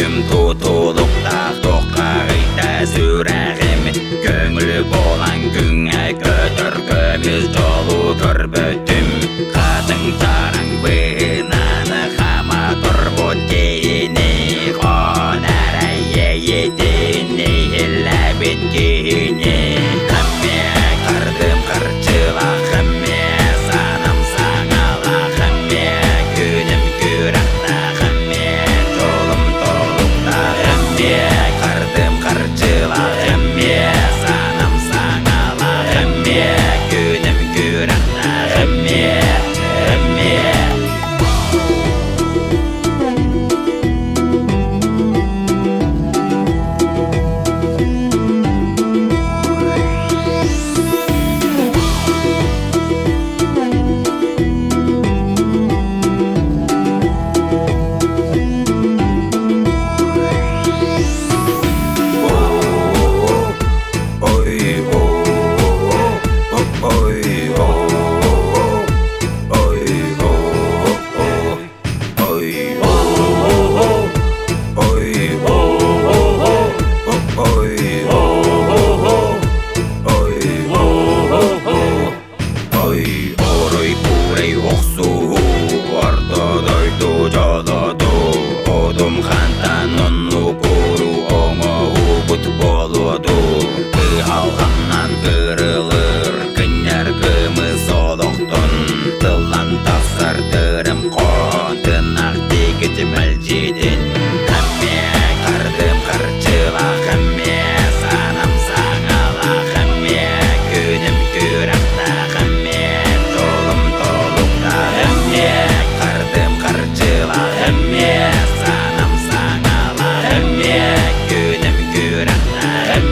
ем тұтулықта тоққа қайта сүрәғем Көңілі болан күңә көтір көміз жолу көрбөтті Kudumhan tanon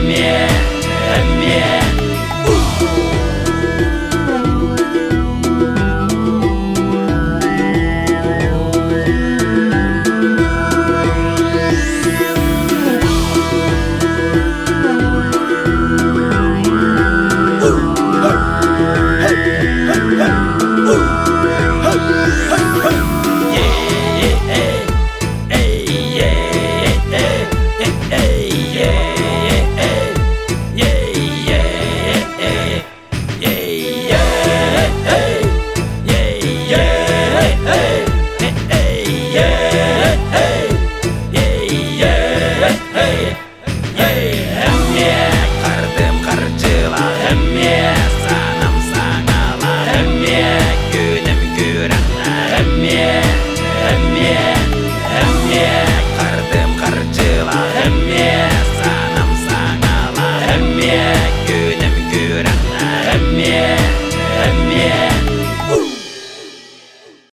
mnie, Hey! әмме қырдым қыржыла әмме санам саңала әмме күнім күрің